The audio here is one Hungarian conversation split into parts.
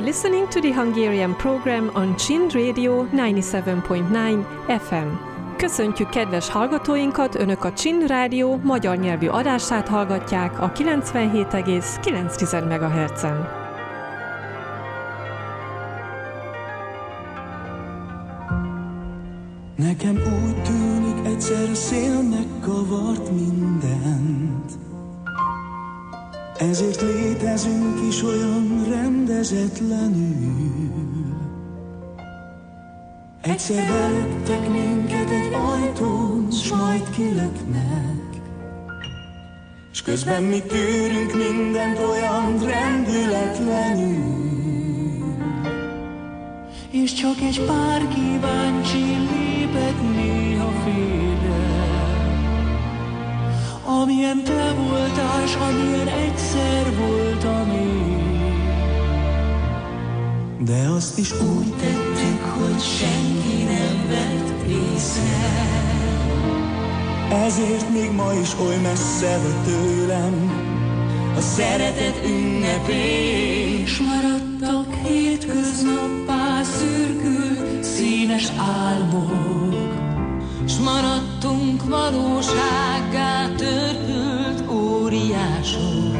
listening to the Hungarian program on Chin Radio 97.9 FM. Köszöntjük kedves hallgatóinkat, Önök a Csin Rádió magyar nyelvű adását hallgatják a 97,9 MHz-en. Mi tűrünk mindent olyan rendületlenül. És csak egy pár kíváncsi lépek néha félre. Amilyen te voltál, s amilyen egyszer voltam én De azt is úgy tettük, hogy senki nem vett észre Ezért még ma is oly messze vagy tőlem. A szeretet ünnepén S maradtak hétköznappá szürkült színes álmok. S maradtunk valósággá törpült óriások.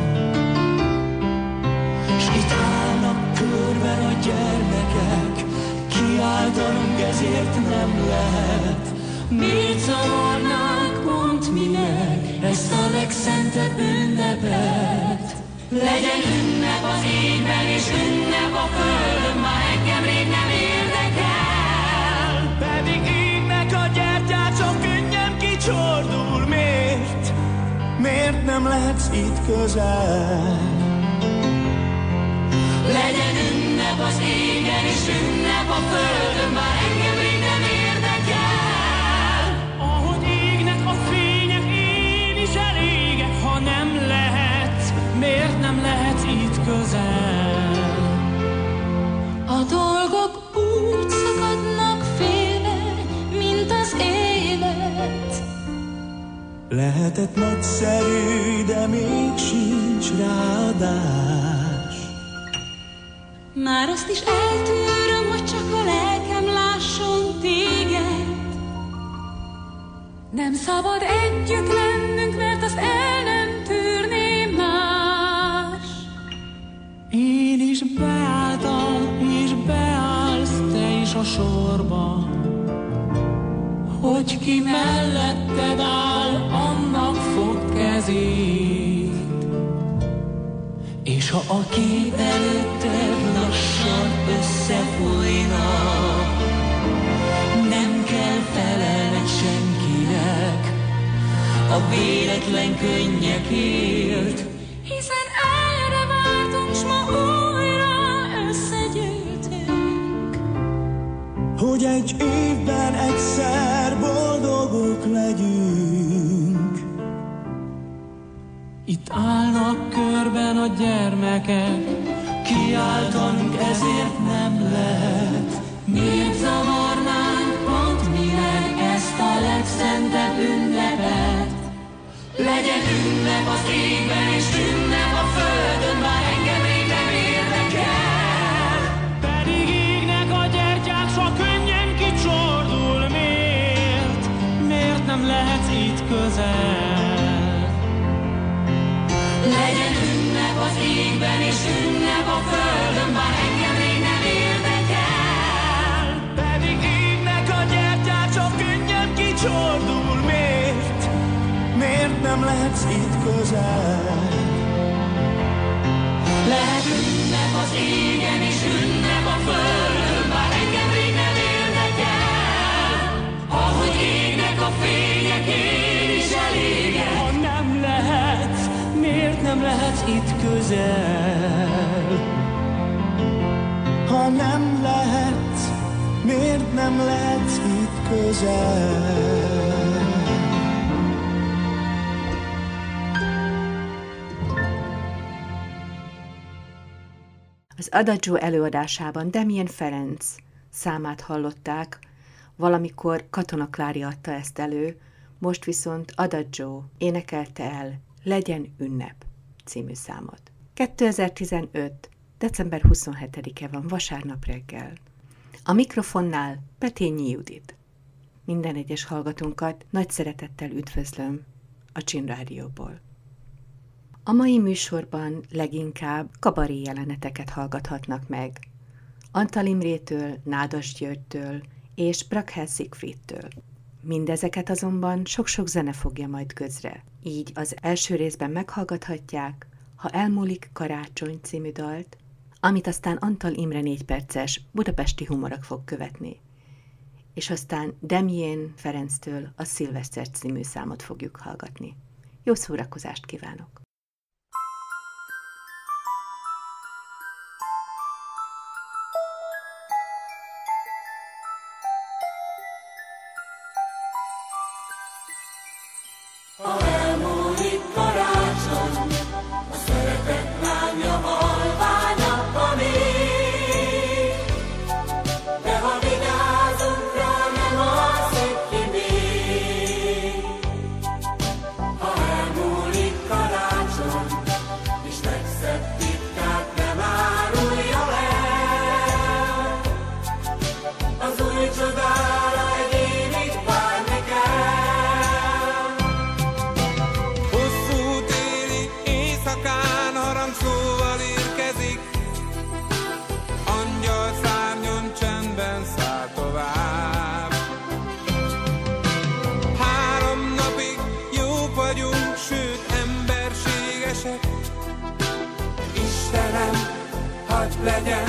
S itt állnak körben a gyermekek Kiáltanunk ezért nem lehet. Miért zavarnánk pont minek Ezt a legszentebb ünnepet Legyen ünnep az égben és ünnep a földön Már engem rég nem érdekel Pedig égnek a gyertyák sok könnyen kicsordul Miért? Miért nem lehetsz itt közel? Legyen ünnep az égen és ünnep a földön Már nem lehet itt közel? A dolgok úgy szakadnak félre, mint az élet. Lehetett nagyszerű, de még sincs ráadás. Már azt is eltűröm, hogy csak a lelkem lásson téged. Nem szabad együtt lennünk, mert azt el nem Hogy ki melletted áll, annak fog kezét. És ha a kép előtted lassan összefolyna, nem kell felelned senkinek a véletlen könnyekért. Gyermekek, Kiáltanunk ezért nem lehet, Miért zavarnánk pont minek ezt a legszentebb ünnepet? legyen ünnep az égben és ünnep a földön, már engem rég nem érdekel. pedig égnek a gyertyák, s a könnyen kicsordul. Miért? Miért nem lehetsz itt közel? Kicsordul, miért? Miért nem lehetsz itt közel? Lehet ünnep az égen és ünnep a földön, már engem rég nem érdekel. Ahogy égnek a fények, én is elégek. Ha nem lehet, miért nem lehetsz itt közel? Ha nem lehet, miért nem lehetsz közel? Az Adagio előadásában Demien Ferenc számát hallották, valamikor Katona Klári adta ezt elő, most viszont Adagio énekelte el Legyen ünnep című számot. 2015. December 27-e van, vasárnap reggel. A mikrofonnál Petényi Judit. Minden egyes hallgatónkat nagy szeretettel üdvözlöm a Csin Rádióból. A mai műsorban leginkább kabaré jeleneteket hallgathatnak meg. Antal Imrétől, Nádas Györgytől és Brakhez Siegfriedtől. Mindezeket azonban sok-sok zene fogja majd közre. Így az első részben meghallgathatják, ha elmúlik karácsony című dalt, amit aztán Antal Imre négy perces budapesti humorok fog követni. És aztán Demjén Ferenctől a Szilveszter című számot fogjuk hallgatni. Jó szórakozást kívánok! Amikor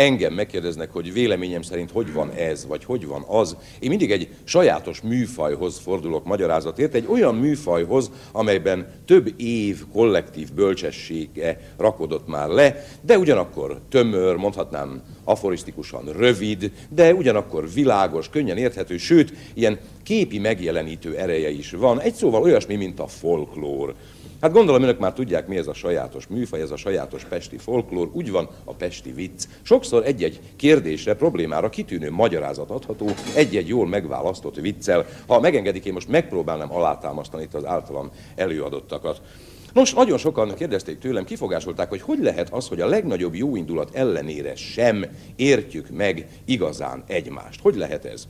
engem megkérdeznek, hogy véleményem szerint hogy van ez, vagy hogy van az, én mindig egy sajátos műfajhoz fordulok magyarázatért, egy olyan műfajhoz, amelyben több év kollektív bölcsessége rakodott már le, de ugyanakkor tömör, mondhatnám aforisztikusan rövid, de ugyanakkor világos, könnyen érthető, sőt, ilyen képi megjelenítő ereje is van. Egy szóval olyasmi, mint a folklór. Hát gondolom önök már tudják, mi ez a sajátos műfaj, ez a sajátos pesti folklór, úgy van a pesti vicc. Sokszor egy-egy kérdésre, problémára kitűnő magyarázat adható egy-egy jól megválasztott viccel. Ha megengedik, én most megpróbálnám alátámasztani itt az általam előadottakat. Nos, nagyon sokan kérdezték tőlem, kifogásolták, hogy hogy lehet az, hogy a legnagyobb jóindulat ellenére sem értjük meg igazán egymást. Hogy lehet ez?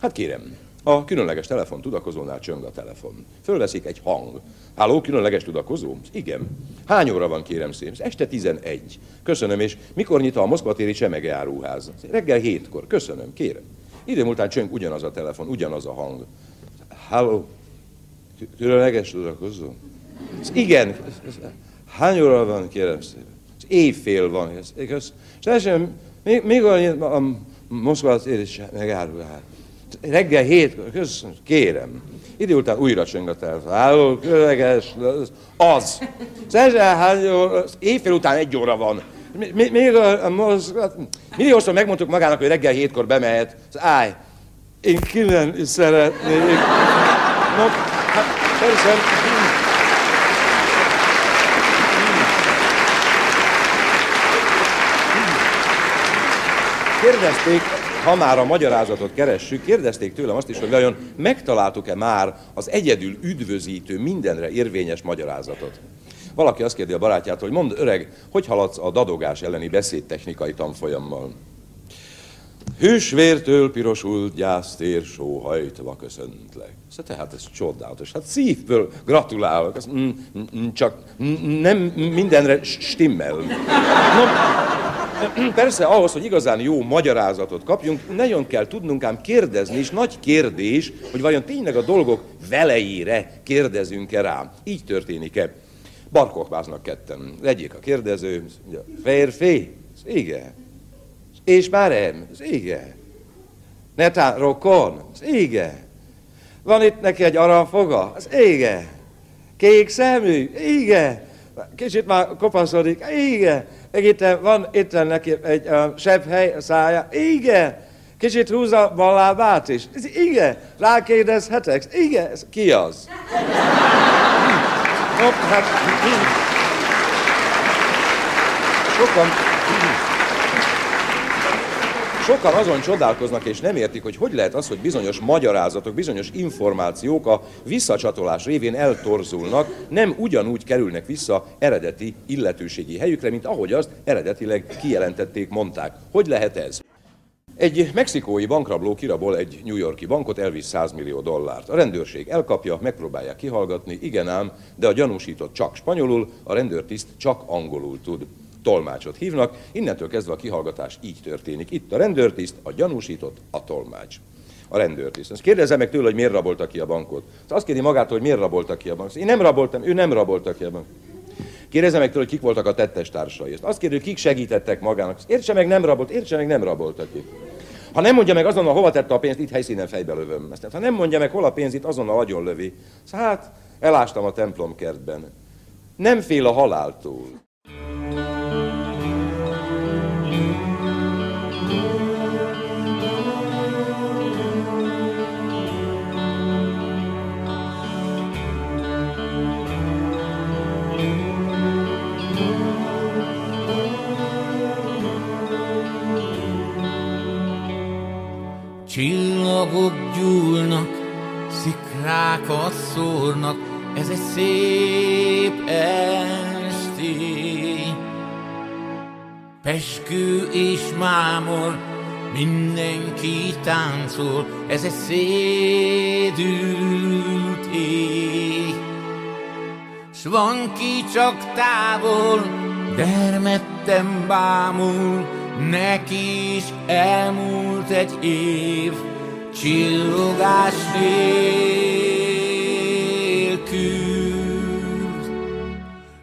Hát kérem, a különleges telefon tudakozónál csöng a telefon. Fölveszik egy hang. Háló, különleges tudakozó? Igen. Hány óra van, kérem szép? Este 11. Köszönöm, és mikor nyit a Moszkva téri csemege áruház? Reggel hétkor. Köszönöm, kérem. Idő múltán csöng ugyanaz a telefon, ugyanaz a hang. Háló, különleges tudakozó? Igen. Hány óra van, kérem szépen? Éjfél van. És teljesen, mikor nyit a Moszkva téri csemege áruház? Reggel hét, köszönöm, kérem. Idő után újra csöng a telefon. Háló, köleges, az. Óra, éjfél után egy óra van. Még a, a mozgat, milliószor megmondtuk magának, hogy reggel hétkor bemehet. Állj, én kimen szeretnék. No, hát persze. Kérdezték, ha már a magyarázatot keressük, kérdezték tőlem azt is, hogy vajon megtaláltuk-e már az egyedül üdvözítő, mindenre érvényes magyarázatot. Valaki azt kérdi a barátját, hogy mondd öreg, hogy haladsz a dadogás elleni beszédtechnikai tanfolyammal? Hősvértől pirosult gyásztér sóhajtva köszöntlek. Szóval tehát ez csodálatos. Hát szívből gratulálok. Ez, mm, mm, csak mm, nem mindenre stimmel. No, Persze ahhoz, hogy igazán jó magyarázatot kapjunk, nagyon kell tudnunk ám kérdezni, és nagy kérdés, hogy vajon tényleg a dolgok velejére kérdezünk-e rá. Így történik-e? Barkokváznak ketten. Legyék a kérdező, férfi, igen. És már em, igen. Netán rokon, igen. Van itt neki egy aranfoga, az igen. Kék szemű, igen. Kicsit már kopaszodik, igen meg itt van itt neki egy uh, sebb hely a szája. Igen. Kicsit húzza a lábát is. Igen. Rákérdezhetek. Igen. Ki az? Hopp, hát... Sokan... Sokan azon csodálkoznak és nem értik, hogy hogy lehet az, hogy bizonyos magyarázatok, bizonyos információk a visszacsatolás révén eltorzulnak, nem ugyanúgy kerülnek vissza eredeti illetőségi helyükre, mint ahogy azt eredetileg kijelentették, mondták. Hogy lehet ez? Egy mexikói bankrabló kirabol egy New Yorki bankot, elvisz 100 millió dollárt. A rendőrség elkapja, megpróbálják kihallgatni, igen ám, de a gyanúsított csak spanyolul, a rendőrtiszt csak angolul tud tolmácsot hívnak, innentől kezdve a kihallgatás így történik. Itt a rendőrtiszt, a gyanúsított, a tolmács. A rendőrtiszt. Azt kérdezze meg tőle, hogy miért rabolta ki a bankot. Azt kérdi magától, hogy miért rabolta ki a bankot. Én nem raboltam, ő nem rabolta ki a bankot. Kérdezze meg tőle, hogy kik voltak a tettes társai. Azt kérdő, kik segítettek magának. Értse meg, nem rabolt, értse meg, nem rabolta ki. Ha nem mondja meg azonnal, hova tette a pénzt, itt helyszínen fejbe lövöm. Aztán, ha nem mondja meg, hol a pénz, itt azonnal agyon lövi. Hát, elástam a templomkertben. Nem fél a haláltól. Csillagok gyúlnak, szikrákat szórnak, ez egy szép esti. Peskő és mámor, mindenki táncol, ez egy szédült ég. S van ki csak távol, dermedten bámul, neki is elmúlt egy év, csillogás nélkül.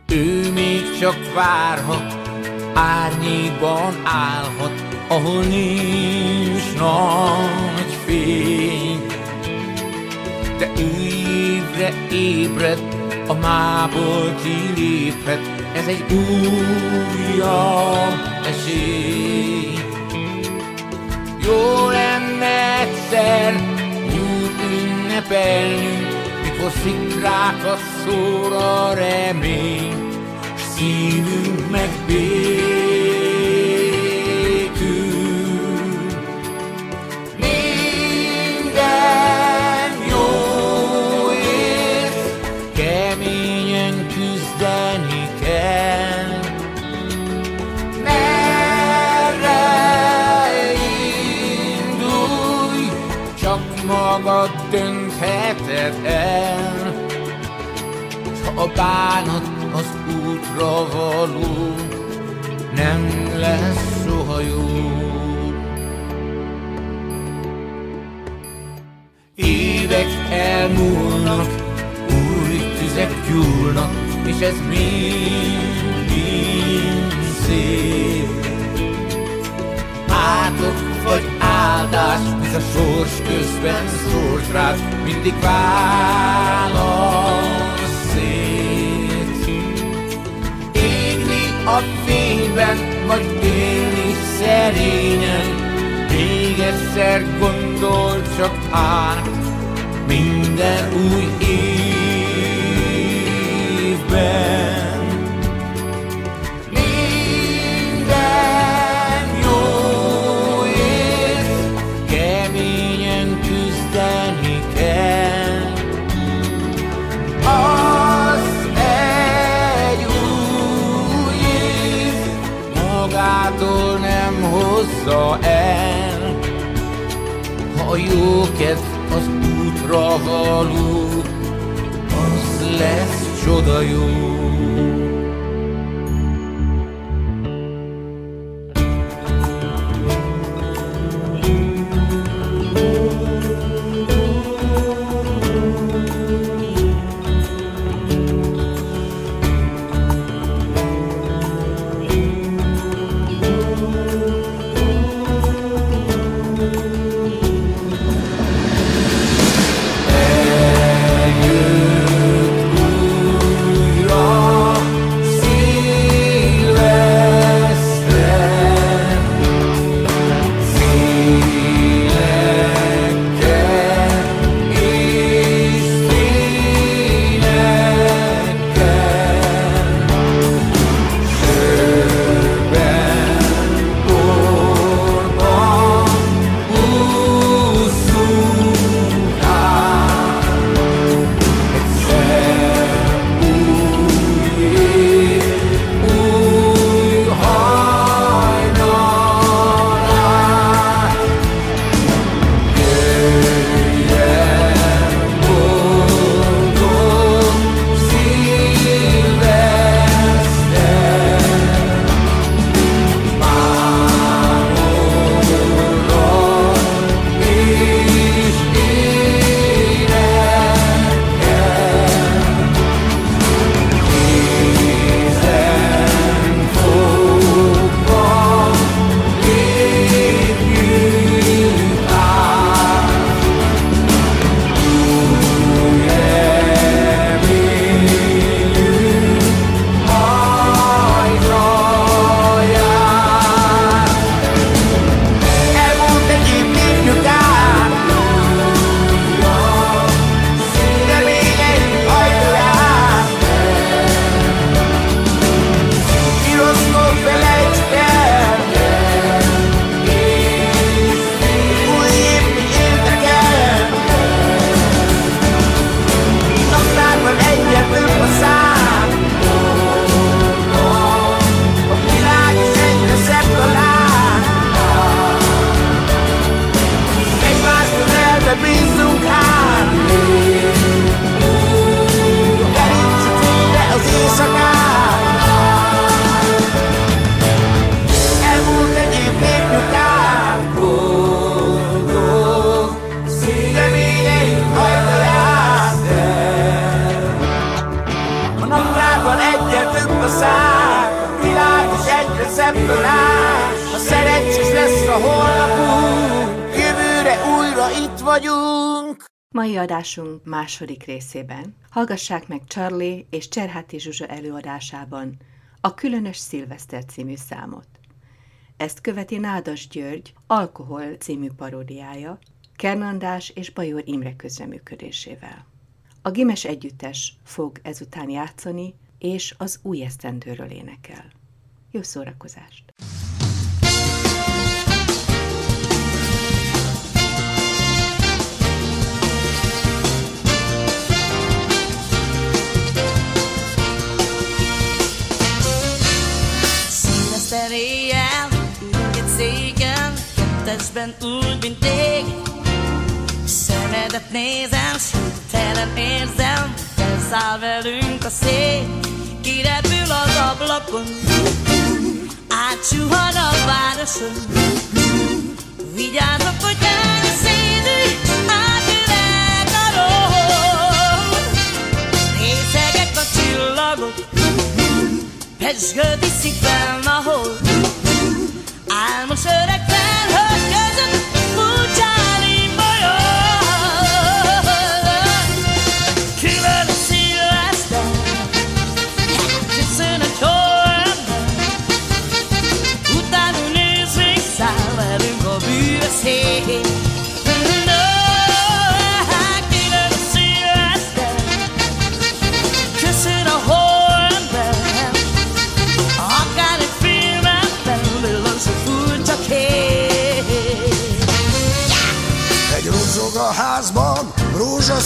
Ő még csak várhat, árnyékban állhat, ahol nincs nagy fény. De évre ébred, a mából kiléphet, ez egy újabb esély. Jó lenne egyszer, úgy ünnepelnünk, mikor szikrákat szór a remény, s szívünk megbékül. Csak magad döntheted el. S ha a bánat az útra való, nem lesz soha jó. Évek elmúlnak, új tüzek gyúlnak, és ez mind, mind szép. Átok áldás, hisz a sors közben szórsz rád, mindig válasz szét. Égni a fényben, vagy élni szerényen, még egyszer gondol csak át minden új évben. Lesz második részében hallgassák meg Charlie és Cserháti Zsuzsa előadásában a Különös Szilveszter című számot. Ezt követi Nádas György Alkohol című paródiája, Kernandás és Bajor Imre közreműködésével. A Gimes Együttes fog ezután játszani, és az új esztendőről énekel. Jó szórakozást! Színeszter éjjel, egy széken, kettesben úgy, mint ég. Szemedet nézem, telen érzem, felszáll velünk a szél. Kirepül az ablakon, átsuhan a városon. Vigyázok, hogy elszédű, átület pesgő viszik fel a hold. Álmos öreg felhők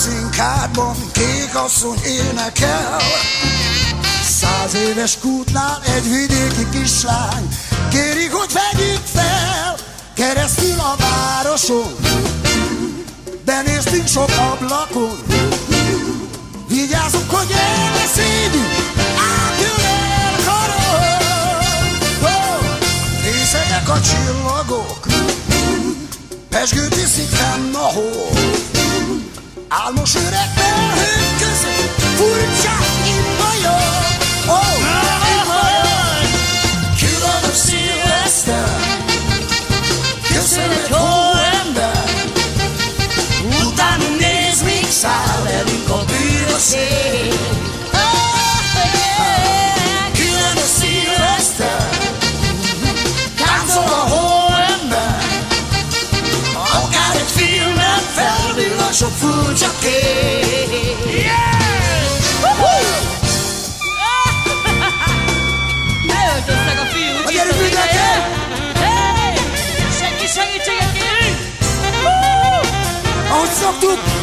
rózsaszín kádban, kék asszony énekel. Száz éves kútnál egy vidéki kislány, kérik, hogy vegyük fel, keresztül a városon. Benéztünk sok ablakon, vigyázzunk, hogy elbeszédünk, átjön el karon. Oh, részegek a csillagok, Pesgőt viszik fenn a hó Álmos öreg felhők között Furcsán imbajog Oh, imbajog Különös szilveszter. Köszön egy hóember Utána néz, míg száll velünk a bűnös ég Ahogy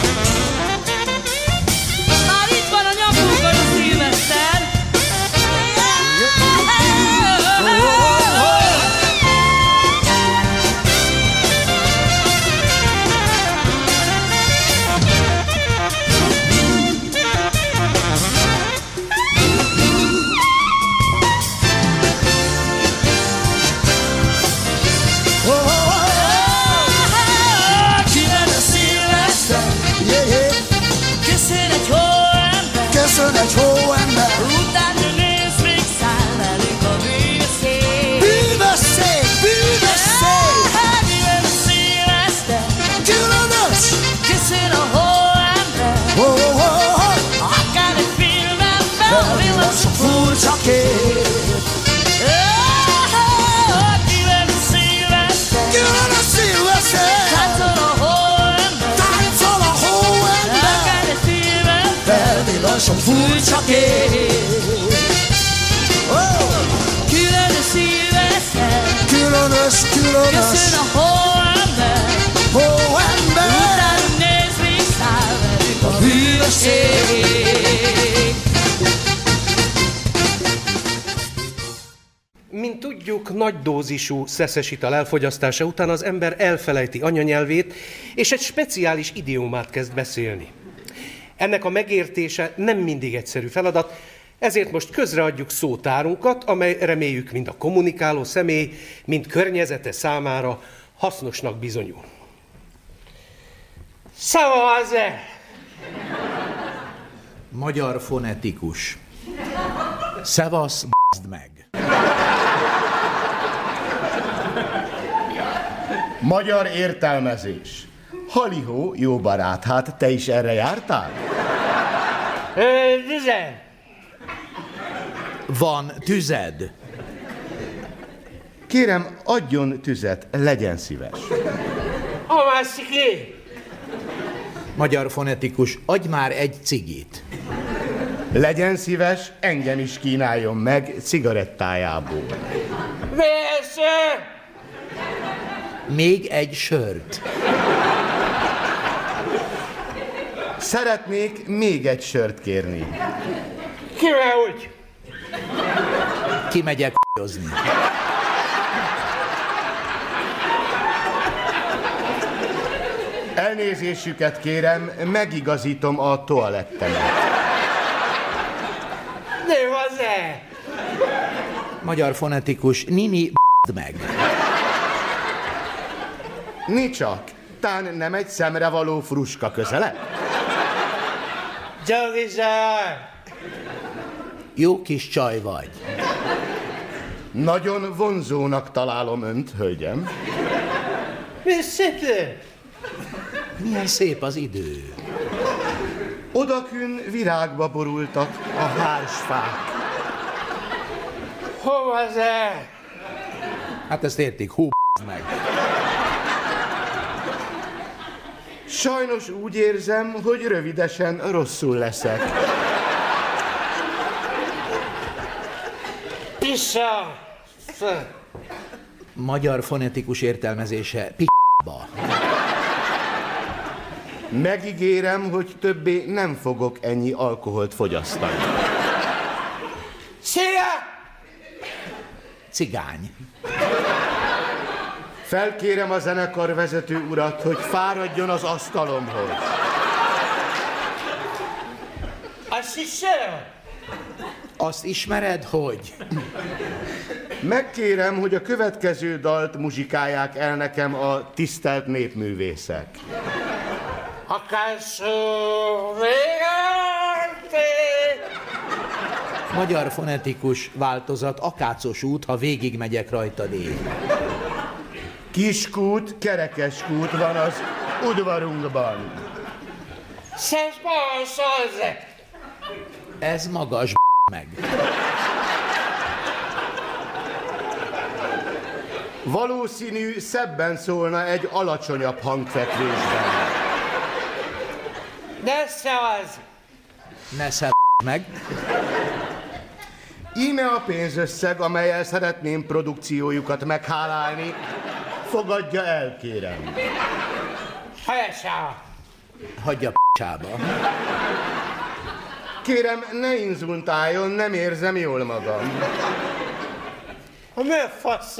Furcsa kép Jön a szilveszter, Különös szilveszter táncol a hóember, Táncol a hóember? Akár egy filmen Felvillan sok furcsa kép Mint tudjuk, nagy dózisú szeszes ital elfogyasztása után az ember elfelejti anyanyelvét, és egy speciális idiómát kezd beszélni. Ennek a megértése nem mindig egyszerű feladat, ezért most közreadjuk szótárunkat, amely reméljük mind a kommunikáló személy, mind környezete számára hasznosnak bizonyul. Szavaze! Magyar fonetikus. Szevasz, b***d meg. Magyar értelmezés. Halihó, jó barát, hát te is erre jártál? Tizen! Van tüzed. Kérem, adjon tüzet, legyen szíves. A másik é! Magyar fonetikus, adj már egy cigit. Legyen szíves, engem is kínáljon meg cigarettájából. Vesse! Még egy sört. Szeretnék még egy sört kérni. Kivel úgy? Kimegyek k***ozni. Elnézésüket kérem, megigazítom a toalettemet. Ne hozzá! Magyar fonetikus, Nini b***d meg. Nicsak, tán nem egy szemre való fruska közele? Gyagizsár! Jó kis csaj vagy. Nagyon vonzónak találom önt, hölgyem. Mi szépen? Milyen szép az idő. Odakün virágba borultak a hársfák. Hova ze? Hát ezt értik, hú meg. Sajnos úgy érzem, hogy rövidesen rosszul leszek. Pissa! Magyar fonetikus értelmezése p***ba. Megígérem, hogy többé nem fogok ennyi alkoholt fogyasztani. Szia! Cigány. Felkérem a zenekar vezető urat, hogy fáradjon az asztalomhoz. Azt hiszem? Azt ismered, hogy? Megkérem, hogy a következő dalt muzsikálják el nekem a tisztelt népművészek. Végante! Magyar fonetikus változat, akácos út, ha végigmegyek rajtad én. Kiskút, kerekeskút van az udvarunkban. Szesz balszolz! Ez magas meg. Valószínű szebben szólna egy alacsonyabb hangfekvésben. Ne szavaz! Ne szed meg. Íme a pénzösszeg, amelyel szeretném produkciójukat meghálálni. Fogadja el, kérem. Helyesá! Hagyja p***csába. Kérem, ne inzultáljon, nem érzem jól magam. A mi a fasz?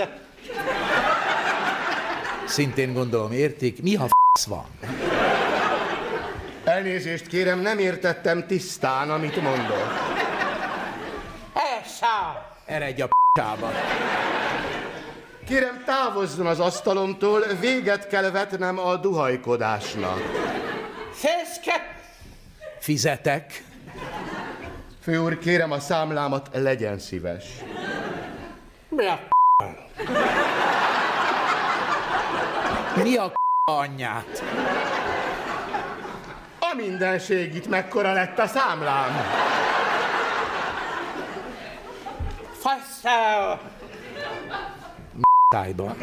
Szintén gondolom értik, mi ha f*** van. Elnézést kérem, nem értettem tisztán, amit mondok. Helyesá! Eredj a p***csába. Kérem, távozzon az asztalomtól, véget kell vetnem a duhajkodásnak. Fészke! Fizetek. Főúr, kérem a számlámat, legyen szíves. Mi a Mi a anyját? A mindenség itt mekkora lett a számlám. faszá? Tájba.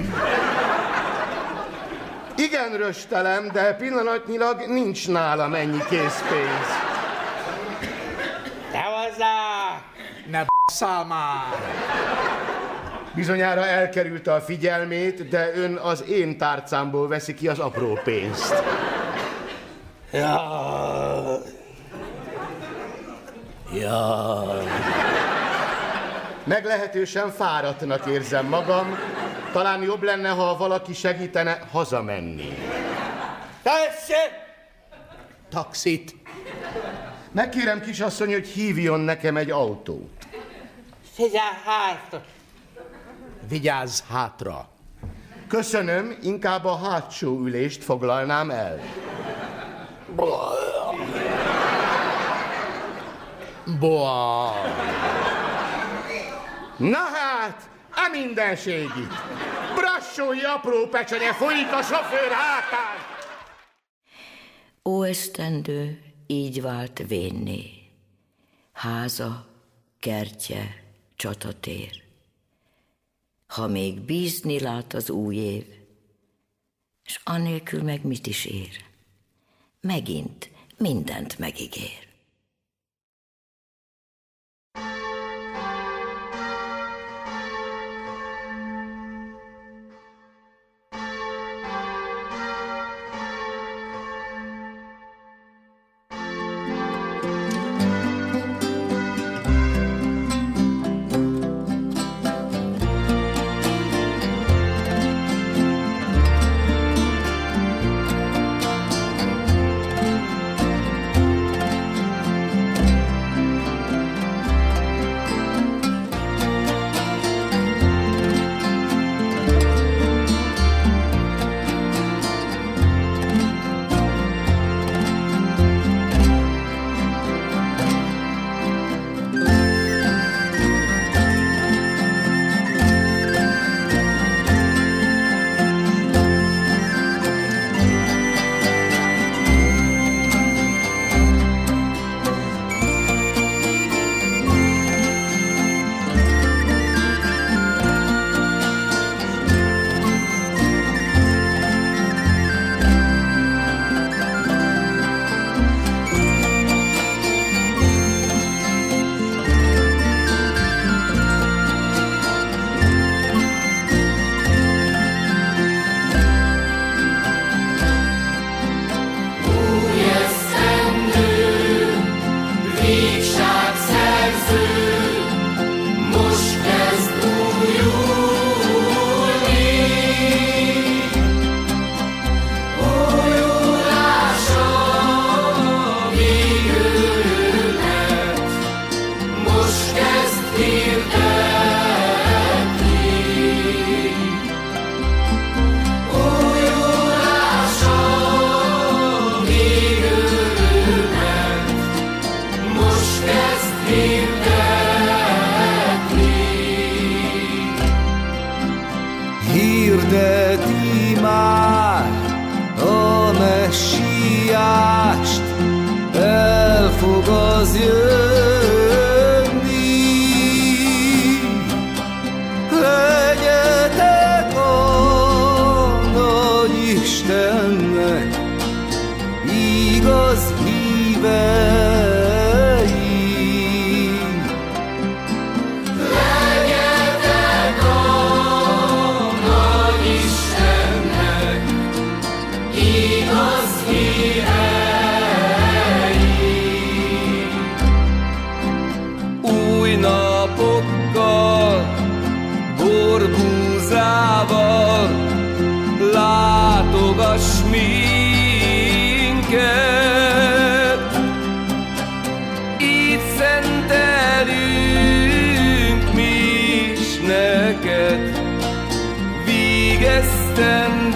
Igen, röstelem, de pillanatnyilag nincs nálam ennyi készpénz. Te hozzá! Ne b***szál már! Bizonyára elkerülte a figyelmét, de ön az én tárcámból veszi ki az apró pénzt. Ja. Ja. Meglehetősen fáradtnak érzem magam. Talán jobb lenne, ha valaki segítene hazamenni. Tessék! Taxit. Megkérem kisasszony, hogy hívjon nekem egy autót. Figyelj hátra! Vigyázz hátra. Köszönöm, inkább a hátsó ülést foglalnám el. Boa. Na mindenség. Brassói apró pecsenye folyik a sofőr hátán. Ó esztendő így vált vénné, háza, kertje, csatatér. Ha még bízni lát az új év, s anélkül meg mit is ér? megint mindent megígér.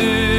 do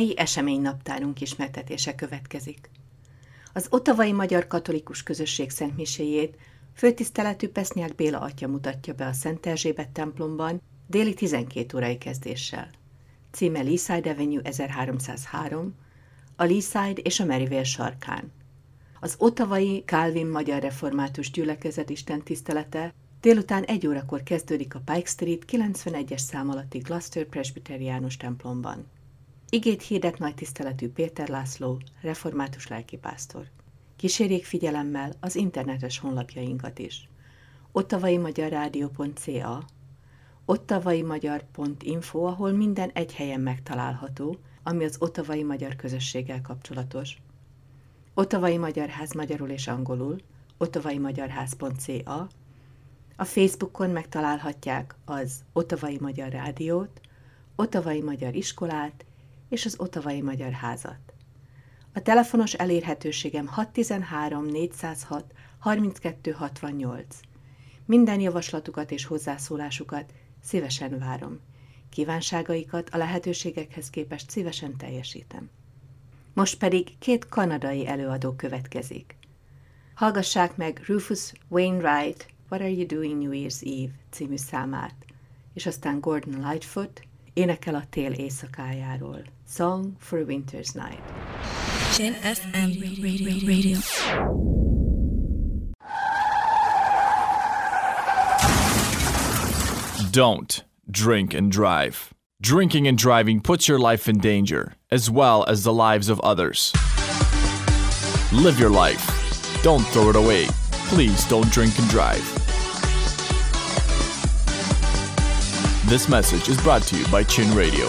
Helyi eseménynaptárunk ismertetése következik. Az Ottavai Magyar Katolikus Közösség szentmiséjét főtiszteletű Pesznyák Béla atya mutatja be a Szent Erzsébet templomban déli 12 órai kezdéssel. Címe Leaside Avenue 1303, a Leaside és a Maryvale sarkán. Az Ottavai Calvin Magyar Református Gyülekezet Isten tisztelete délután egy órakor kezdődik a Pike Street 91-es szám alatti Gloucester Presbyteriánus templomban. Igét hirdet nagy tiszteletű Péter László, református lelkipásztor. Kísérjék figyelemmel az internetes honlapjainkat is. ottavaimagyarrádió.ca ottavaimagyar.info, ahol minden egy helyen megtalálható, ami az ottavai magyar közösséggel kapcsolatos. Ottavai Magyar Ház magyarul és angolul, ottavaimagyarház.ca A Facebookon megtalálhatják az Ottavai Magyar Rádiót, Ottavai Magyar Iskolát és az Ottavai Magyar Házat. A telefonos elérhetőségem 613 406 3268. Minden javaslatukat és hozzászólásukat szívesen várom. Kívánságaikat a lehetőségekhez képest szívesen teljesítem. Most pedig két kanadai előadó következik. Hallgassák meg Rufus Wainwright What Are You Doing New Year's Eve című számát, és aztán Gordon Lightfoot énekel a tél éjszakájáról. Song for a Winter's Night. Chin FM radio, radio. Don't drink and drive. Drinking and driving puts your life in danger, as well as the lives of others. Live your life. Don't throw it away. Please don't drink and drive. This message is brought to you by Chin Radio.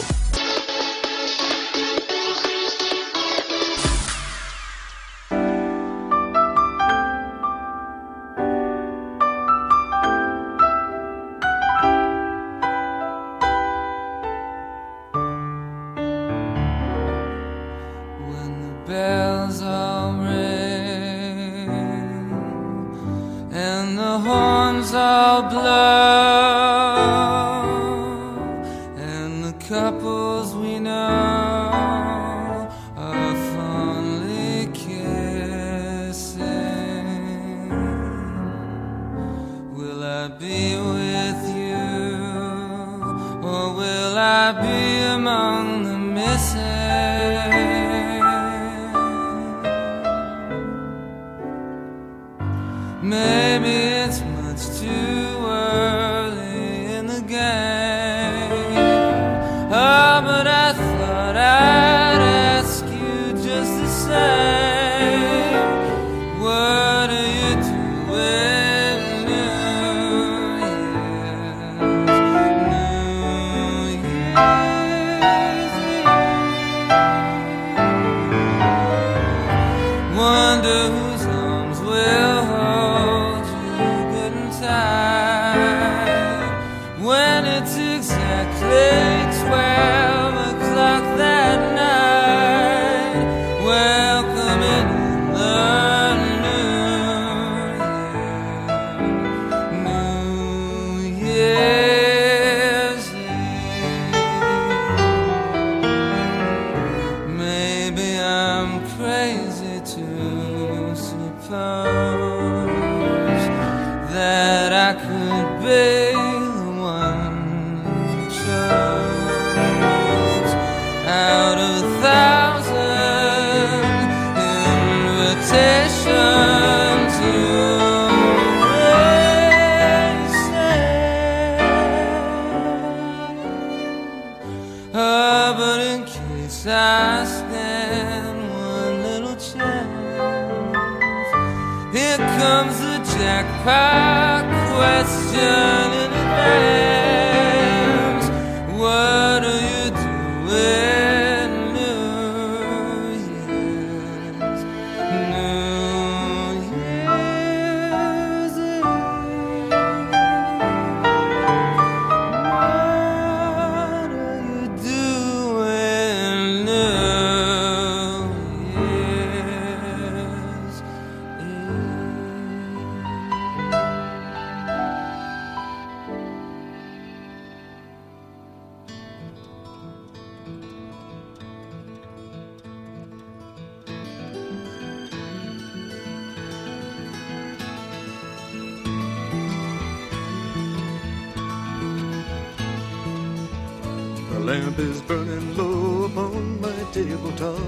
Lamp is burning low upon my tabletop.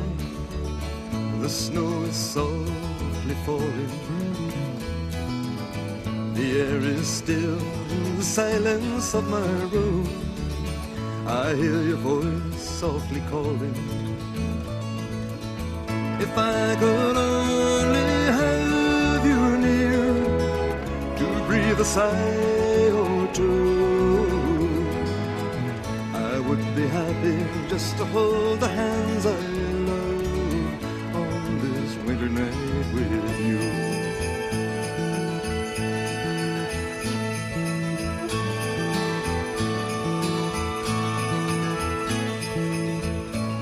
The snow is softly falling. The air is still, in the silence of my room. I hear your voice softly calling. If I could only have you near to breathe a sigh or two, happy just to hold the hands I love on this winter night with you.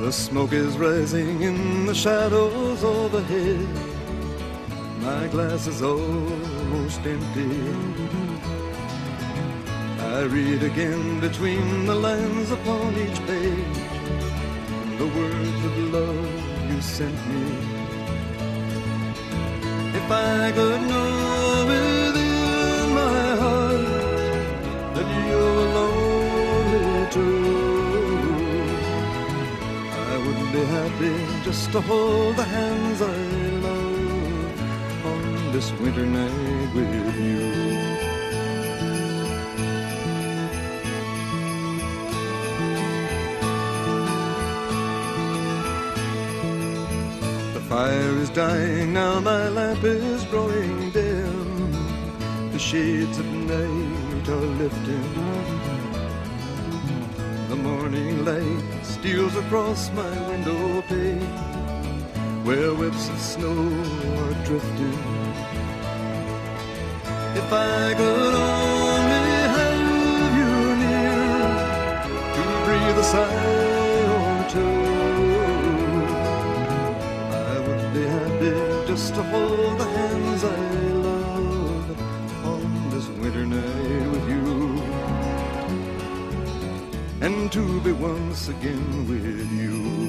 The smoke is rising in the shadows overhead. My glass is almost empty. I read again between the lines upon each page the words of love you sent me. If I could know within my heart that you're lonely too, I would be happy just to hold the hands I love on this winter night with you. Fire is dying now, my lamp is growing dim. The shades of night are lifting. The morning light steals across my window pane, where whips of snow are drifting. If I could only have you near to breathe a sigh to hold the hands I love on this winter night with you, and to be once again with you.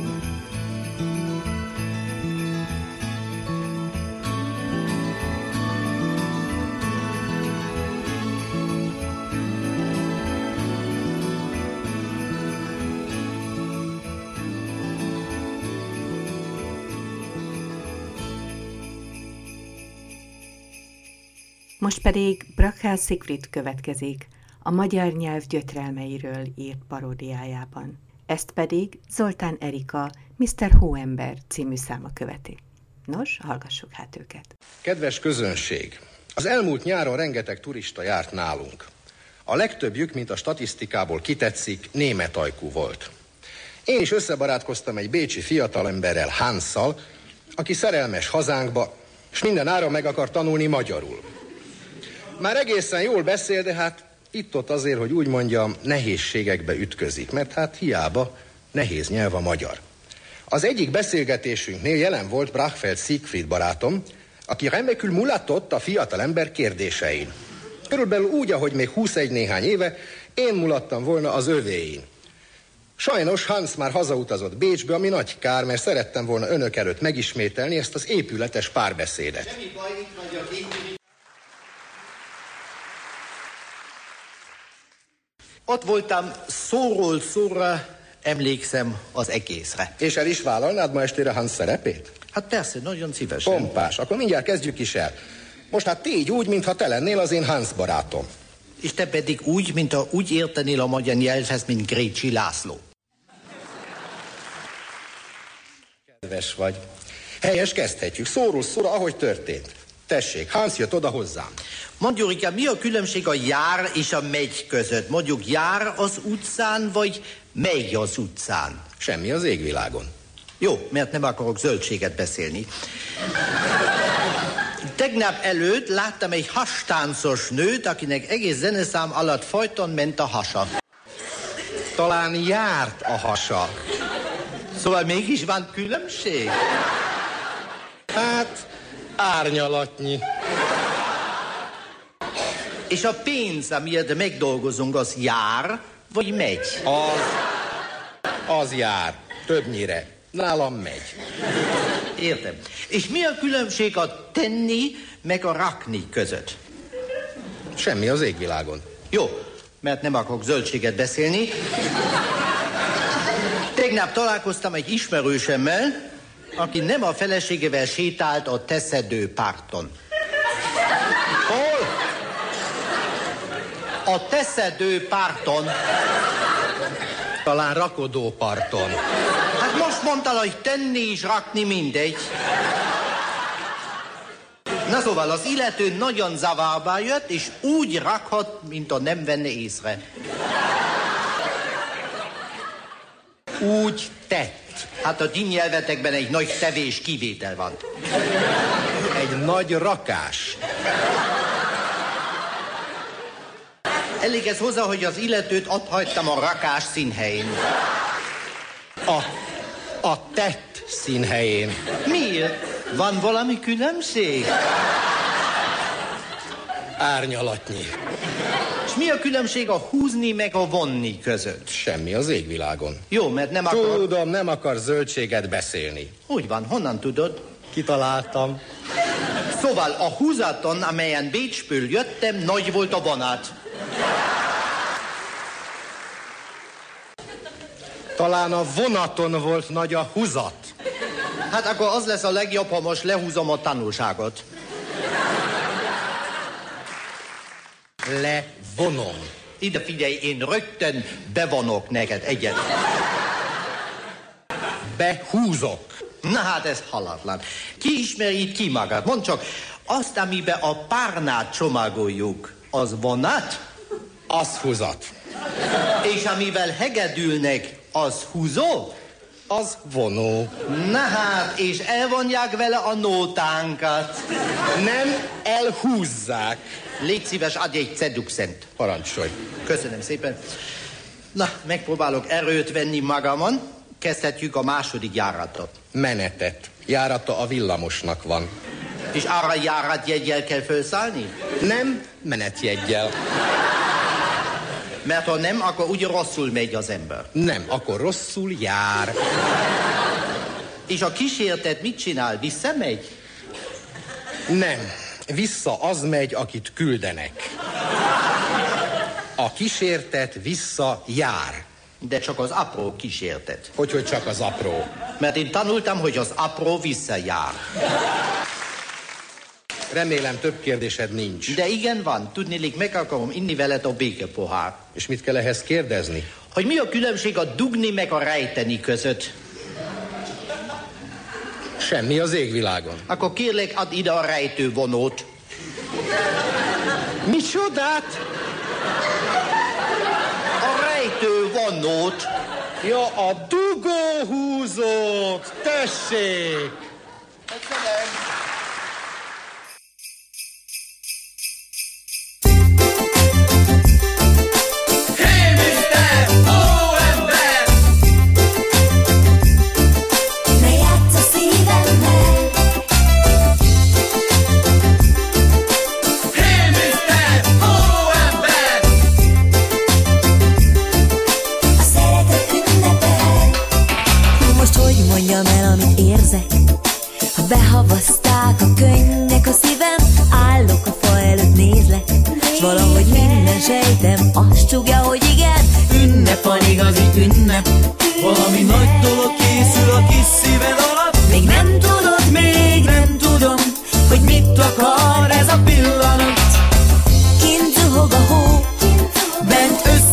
Most pedig Brakhál Szigfried következik a magyar nyelv gyötrelmeiről írt paródiájában. Ezt pedig Zoltán Erika Mr. Hóember című száma követi. Nos, hallgassuk hát őket. Kedves közönség! Az elmúlt nyáron rengeteg turista járt nálunk. A legtöbbjük, mint a statisztikából kitetszik, német ajkú volt. Én is összebarátkoztam egy bécsi fiatalemberrel, Hansszal, aki szerelmes hazánkba, és minden áron meg akar tanulni magyarul. Már egészen jól beszél, de hát itt-ott azért, hogy úgy mondjam, nehézségekbe ütközik, mert hát hiába nehéz nyelv a magyar. Az egyik beszélgetésünknél jelen volt Brachfeld Siegfried barátom, aki remekül mulatott a fiatalember kérdésein. Körülbelül úgy, ahogy még 21 néhány éve én mulattam volna az övéin. Sajnos Hans már hazautazott Bécsbe, ami nagy kár, mert szerettem volna önök előtt megismételni ezt az épületes párbeszédet. Semmi baj, itt vagyok én. Ott voltam szóról szóra, emlékszem az egészre. És el is vállalnád ma estére Hans szerepét? Hát persze, nagyon szívesen. Pompás, akkor mindjárt kezdjük is el. Most hát tégy úgy, mintha te lennél az én Hans barátom. És te pedig úgy, mintha úgy értenél a magyar nyelvhez, mint Grécsi László. Kedves vagy. Helyes, kezdhetjük. Szóról szóra, ahogy történt. Tessék, Hans jött oda hozzám. Mondjuk, mi a különbség a jár és a megy között? Mondjuk jár az utcán, vagy megy az utcán? Semmi az égvilágon. Jó, mert nem akarok zöldséget beszélni. Tegnap előtt láttam egy hastáncos nőt, akinek egész zeneszám alatt folyton ment a hasa. Talán járt a hasa. Szóval mégis van különbség? Hát, árnyalatnyi. És a pénz, amiért megdolgozunk, az jár, vagy megy? Az, az jár. Többnyire. Nálam megy. Értem. És mi a különbség a tenni meg a rakni között? Semmi az égvilágon. Jó, mert nem akarok zöldséget beszélni. Tegnap találkoztam egy ismerősemmel, aki nem a feleségével sétált a teszedő párton. Hol? A teszedő párton. Talán rakodóparton. Hát most mondtál, hogy tenni és rakni mindegy. Na szóval az illető nagyon zavarba jött, és úgy rakhat, mint a nem venne észre. Úgy tett. Hát a ti nyelvetekben egy nagy tevés kivétel van. Egy nagy rakás. Elég ez hozzá, hogy az illetőt ott hagytam a rakás színhelyén. A, a tett színhelyén. Miért? Van valami különbség? Árnyalatnyi. És mi a különbség a húzni meg a vonni között? Semmi az égvilágon. Jó, mert nem akar... Tudom, nem akar zöldséget beszélni. Úgy van, honnan tudod? Kitaláltam. Szóval a húzaton, amelyen Bécsből jöttem, nagy volt a vonat. Talán a vonaton volt nagy a húzat. Hát akkor az lesz a legjobb, ha most lehúzom a tanulságot. Levonom. Ide figyelj, én rögtön bevonok neked egyet. Behúzok. Na hát ez halatlan. Ki ismeri itt ki magad? Mondd csak, azt, amiben a párnát csomagoljuk, az vonat? Az húzat. És amivel hegedülnek, az húzó? Az vonó. Na hát, és elvonják vele a nótánkat. Nem elhúzzák. Légy szíves, adj egy ceduxent. Parancsolj. Köszönöm szépen. Na, megpróbálok erőt venni magamon. Kezdhetjük a második járatot. Menetet. Járata a villamosnak van. És arra járatjegyel kell felszállni? Nem menetjegyel. Mert ha nem, akkor úgy rosszul megy az ember. Nem, akkor rosszul jár. És a kísértet mit csinál? Visszamegy? Nem. Vissza az megy, akit küldenek. A kísértet vissza jár. De csak az apró kísértet. Hogy, hogy csak az apró? Mert én tanultam, hogy az apró visszajár. Remélem több kérdésed nincs. De igen van, tudnélik, meg akarom inni veled a békepohár. És mit kell ehhez kérdezni? Hogy mi a különbség a dugni meg a rejteni között? Semmi az égvilágon. Akkor kérlek, add ide a rejtővonót. Micsodát? A rejtővonót. Ja, a dugóhúzót, tessék! Köszönöm. Behavazták a könnyek a szívem. Állok a fa előtt nézlek S valahogy minden sejtem. Azt csugja, hogy igen Ünnep van igazi ünnep. Valami nagy dolog készül a kis szíved alatt. Még nem tudod, még Nem tudom, hogy mit akar ez a pillanat. Kint zuhog a hó Bent összeérnek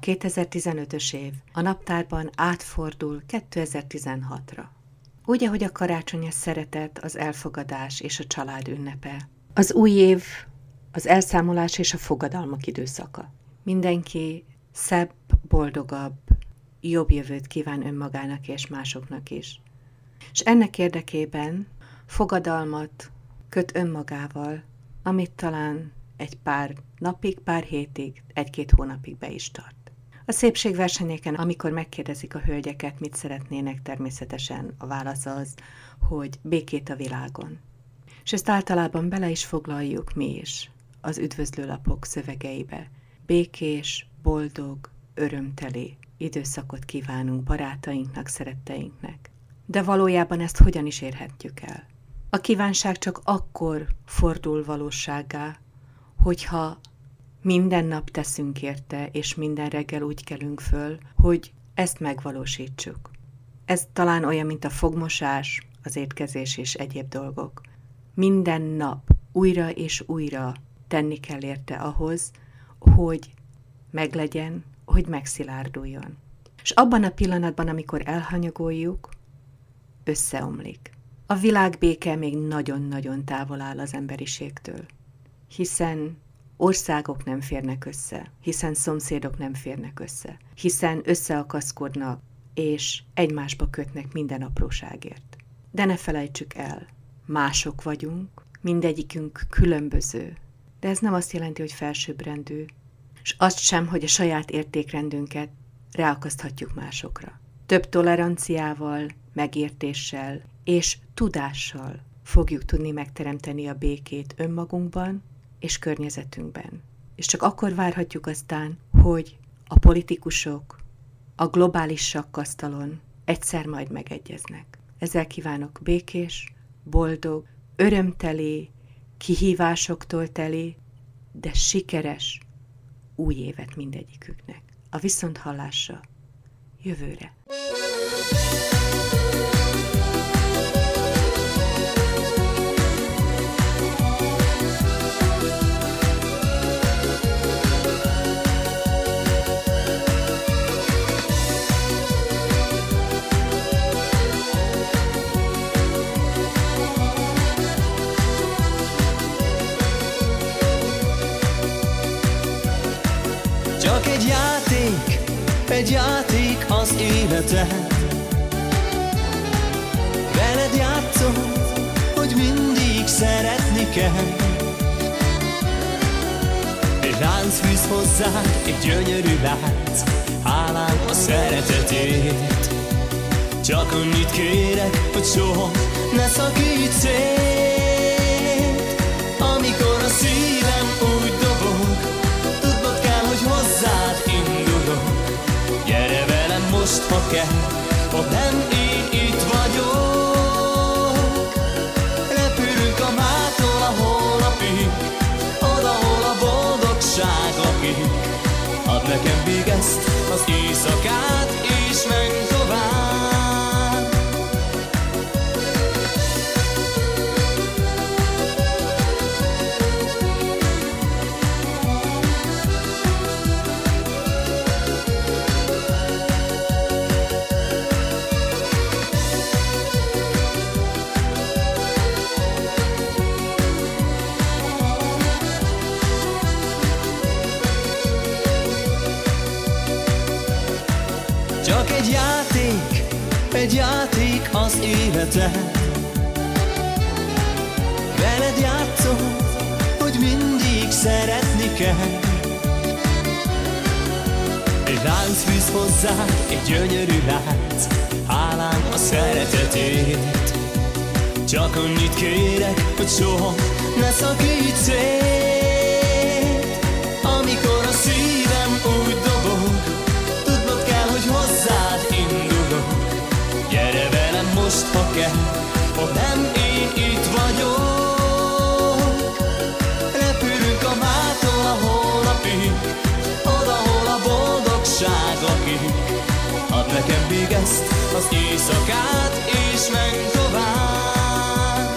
2015-ös év a naptárban átfordul 2016-ra. Úgy, ahogy a karácsony a szeretet, az elfogadás és a család ünnepe. Az új év az elszámolás és a fogadalmak időszaka. Mindenki szebb, boldogabb, jobb jövőt kíván önmagának és másoknak is. És ennek érdekében fogadalmat köt önmagával, amit talán egy pár napig, pár hétig, egy-két hónapig be is tart. A szépségversenyeken, amikor megkérdezik a hölgyeket, mit szeretnének, természetesen a válasz az, hogy békét a világon. És ezt általában bele is foglaljuk mi is az üdvözlőlapok szövegeibe. Békés, boldog, örömteli időszakot kívánunk barátainknak, szeretteinknek. De valójában ezt hogyan is érhetjük el? A kívánság csak akkor fordul valósággá, hogyha minden nap teszünk érte, és minden reggel úgy kelünk föl, hogy ezt megvalósítsuk. Ez talán olyan, mint a fogmosás, az étkezés és egyéb dolgok. Minden nap újra és újra tenni kell érte ahhoz, hogy meglegyen, hogy megszilárduljon. És abban a pillanatban, amikor elhanyagoljuk, összeomlik. A világ béke még nagyon-nagyon távol áll az emberiségtől, hiszen országok nem férnek össze, hiszen szomszédok nem férnek össze, hiszen összeakaszkodnak és egymásba kötnek minden apróságért. De ne felejtsük el, mások vagyunk, mindegyikünk különböző, de ez nem azt jelenti, hogy felsőbbrendű, és azt sem, hogy a saját értékrendünket ráakaszthatjuk másokra. Több toleranciával, megértéssel és tudással fogjuk tudni megteremteni a békét önmagunkban és környezetünkben. És csak akkor várhatjuk aztán, hogy a politikusok a globális sakkasztalon egyszer majd megegyeznek. Ezzel kívánok békés, boldog, örömteli, kihívásoktól teli, de sikeres új évet mindegyiküknek. A viszonthallásra jövőre. Egy játék, az életed Veled játszom, hogy mindig szeretni kell. Egy lánc fűz hozzá, egy gyönyörű lánc Hálám a szeretetét. Csak annyit kérek, hogy soha ne szakíts szét Amikor a szívem ha kell Ha nem én itt vagyok Repülünk a mától a holnapig Oda, hol a boldogság lakik. Add nekem még ezt az éjszakát egy játék az életed Veled játszom, hogy mindig szeretni kell. Egy lánc fűz hozzá, egy gyönyörű lánc Hálám a szeretetét. Csak annyit kérek, hogy soha ne szakíts szét most, ha nem én itt vagyok. Repülünk a mától a holnapig Oda, hol a boldogság lakik Add nekem még ezt az éjszakát És menj tovább.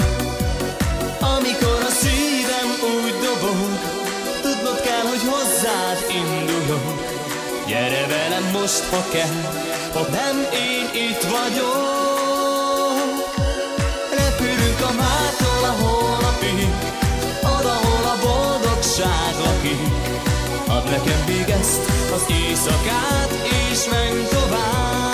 Amikor a szívem úgy dobog Tudnod kell, hogy hozzád indulok. Gyere velem most, ha kell Ha nem én itt vagyok a mától a holnapig Oda, hol a boldogság lakik Add nekem még ezt az éjszakát És menj tovább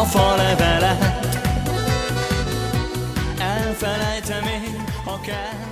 a fa levelet Elfelejtem én, ha kell,